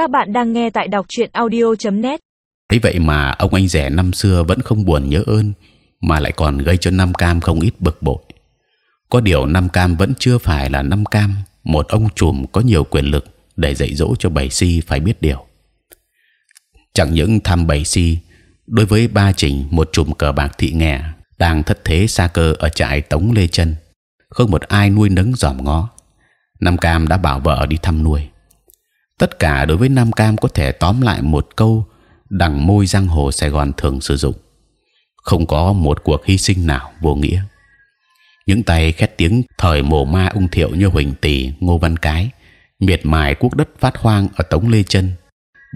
Các bạn đang nghe tại đọc truyện audio.net. Thế vậy mà ông anh rể năm xưa vẫn không buồn nhớ ơn, mà lại còn gây cho Nam Cam không ít bực bội. Có điều Nam Cam vẫn chưa phải là Nam Cam, một ông trùm có nhiều quyền lực để dạy dỗ cho bảy si phải biết điều. Chẳng những thăm bảy si, đối với ba trình một trùm cờ bạc thị nghè đang thất thế xa cơ ở trại Tống Lê Chân, không một ai nuôi nấng dòm ngó. Nam Cam đã bảo vợ đi thăm nuôi. Tất cả đối với Nam Cam có thể tóm lại một câu đằng môi giang hồ Sài Gòn thường sử dụng. Không có một cuộc hy sinh nào vô nghĩa. Những tay khét tiếng thời mồ ma ung thiệu như Huỳnh tỷ Ngô Văn Cái, miệt mài quốc đất phát hoang ở Tống Lê Chân,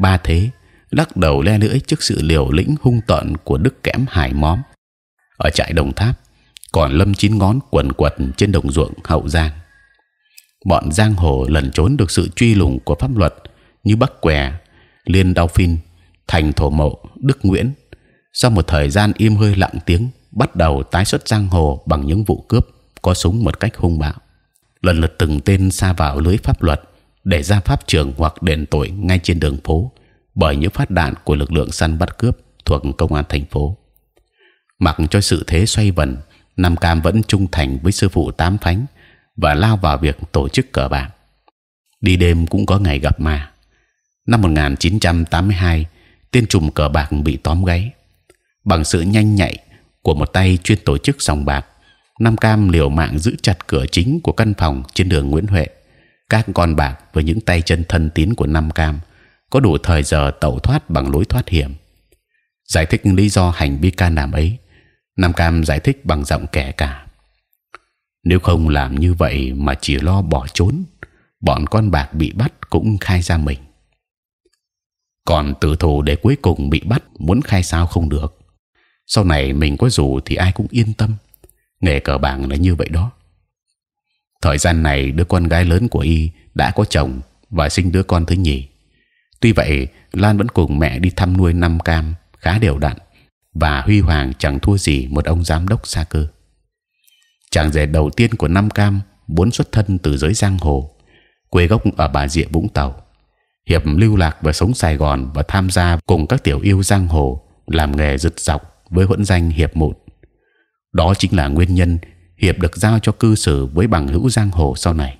ba thế lắc đầu le lưỡi trước sự liều lĩnh hung tợn của Đức Kẽm Hải Móm ở trại Đồng Tháp, còn Lâm chín ngón quần quật trên đồng ruộng Hậu Giang. Bọn giang hồ lẩn trốn được sự truy lùng của pháp luật như Bắc Què, Liên Đao Phin, Thành Thổ Mộ, Đức Nguyễn. Sau một thời gian im hơi lặng tiếng, bắt đầu tái xuất giang hồ bằng những vụ cướp có súng một cách hung bạo. Lần lượt từng tên xa vào lưới pháp luật để ra pháp trường hoặc đền tội ngay trên đường phố bởi những phát đạn của lực lượng săn bắt cướp thuộc công an thành phố. Mặc cho sự thế xoay vần, Nam Cam vẫn trung thành với sư phụ tám phánh và lao vào việc tổ chức cờ bạc. Đi đêm cũng có ngày gặp ma. Năm 1982, tên trùm cờ bạc bị tóm gáy. Bằng sự nhanh nhạy của một tay chuyên tổ chức sòng bạc, Nam Cam liều mạng giữ chặt cửa chính của căn phòng trên đường Nguyễn Huệ. Các con bạc với những tay chân thân tín của Nam Cam có đủ thời giờ tẩu thoát bằng lối thoát hiểm. Giải thích lý do hành vi can đảm ấy, Nam Cam giải thích bằng giọng kẻ cả. Nếu không làm như vậy mà chỉ lo bỏ trốn, bọn con bạc bị bắt cũng khai ra mình. Còn tử thủ để cuối cùng bị bắt muốn khai sao không được. Sau này mình có rủ thì ai cũng yên tâm. Nghề cờ bạc là như vậy đó. Thời gian này đứa con gái lớn của y đã có chồng và sinh đứa con thứ nhì. Tuy vậy, Lan vẫn cùng mẹ đi thăm nuôi năm cam khá đều đặn và huy hoàng chẳng thua gì một ông giám đốc xa cơ. Chàng rể đầu tiên của Nam Cam muốn xuất thân từ giới giang hồ, quê gốc ở Bà Rịa Vũng Tàu. Hiệp lưu lạc và sống Sài Gòn và tham gia cùng các tiểu yêu giang hồ làm nghề rực dọc với huấn danh Hiệp một. Đó chính là nguyên nhân Hiệp được giao cho cư xử với bằng hữu giang hồ sau này.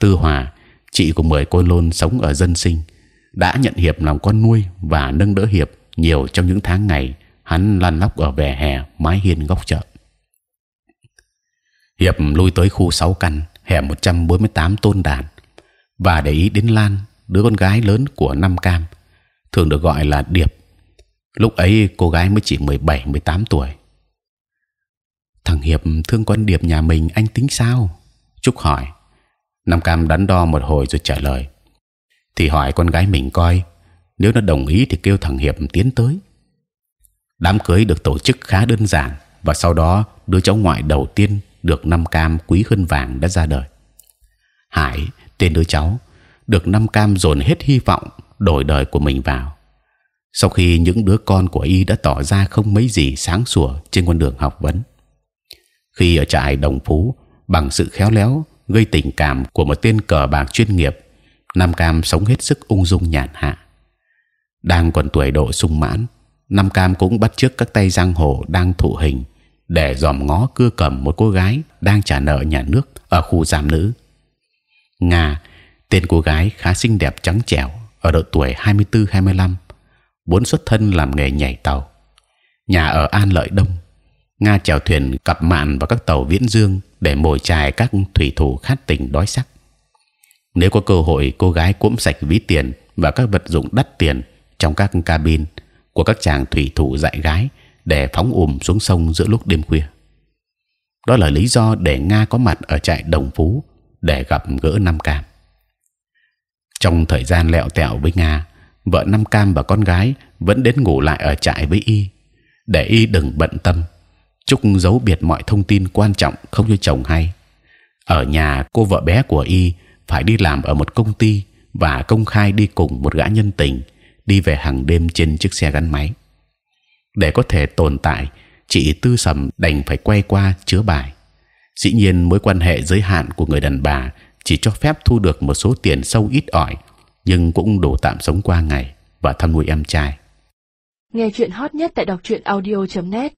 Tư Hòa, chị của mười cô lôn sống ở dân sinh, đã nhận Hiệp làm con nuôi và nâng đỡ Hiệp nhiều trong những tháng ngày hắn lăn lóc ở vỉa hè mái hiên góc chợ. Hiệp lui tới khu 6 căn hẻm 148 tôn đàn và để ý đến Lan, đứa con gái lớn của Nam Cam, thường được gọi là Điệp. Lúc ấy cô gái mới chỉ 17-18 tuổi. Thằng Hiệp thương con Điệp nhà mình anh tính sao? Trúc hỏi. Nam Cam đắn đo một hồi rồi trả lời. Thì hỏi con gái mình coi, nếu nó đồng ý thì kêu thằng Hiệp tiến tới. Đám cưới được tổ chức khá đơn giản và sau đó đứa cháu ngoại đầu tiên được năm cam quý hơn vàng đã ra đời. Hải tên đứa cháu được năm cam dồn hết hy vọng đổi đời của mình vào. Sau khi những đứa con của y đã tỏ ra không mấy gì sáng sủa trên con đường học vấn, khi ở trại đồng phú bằng sự khéo léo gây tình cảm của một tên cờ bạc chuyên nghiệp, Nam Cam sống hết sức ung dung nhàn hạ. Đang còn tuổi độ sung mãn, Nam Cam cũng bắt chước các tay giang hồ đang thụ hình để dòm ngó cưa cầm một cô gái đang trả nợ nhà nước ở khu giam nữ. Nga, tên cô gái khá xinh đẹp trắng trẻo ở độ tuổi 24-25, vốn xuất thân làm nghề nhảy tàu. Nhà ở An Lợi Đông, Nga chèo thuyền cặp mạn vào các tàu viễn dương để mồi chài các thủy thủ khát tình đói sắc. Nếu có cơ hội, cô gái cuỗm sạch ví tiền và các vật dụng đắt tiền trong các cabin của các chàng thủy thủ dạy gái để phóng ùm xuống sông giữa lúc đêm khuya. Đó là lý do để Nga có mặt ở trại Đồng Phú để gặp gỡ Nam Cam. Trong thời gian lẹo tẹo với Nga, vợ Nam Cam và con gái vẫn đến ngủ lại ở trại với y, để y đừng bận tâm. Trúc giấu biệt mọi thông tin quan trọng không cho chồng hay. Ở nhà, cô vợ bé của y phải đi làm ở một công ty và công khai đi cùng một gã nhân tình đi về hàng đêm trên chiếc xe gắn máy để có thể tồn tại chị tư sầm đành phải quay qua chứa bài. Dĩ nhiên, mối quan hệ giới hạn của người đàn bà chỉ cho phép thu được một số tiền sâu ít ỏi, nhưng cũng đủ tạm sống qua ngày và thăm nuôi em trai. Nghe chuyện hot nhất tại đọc truyện audio.net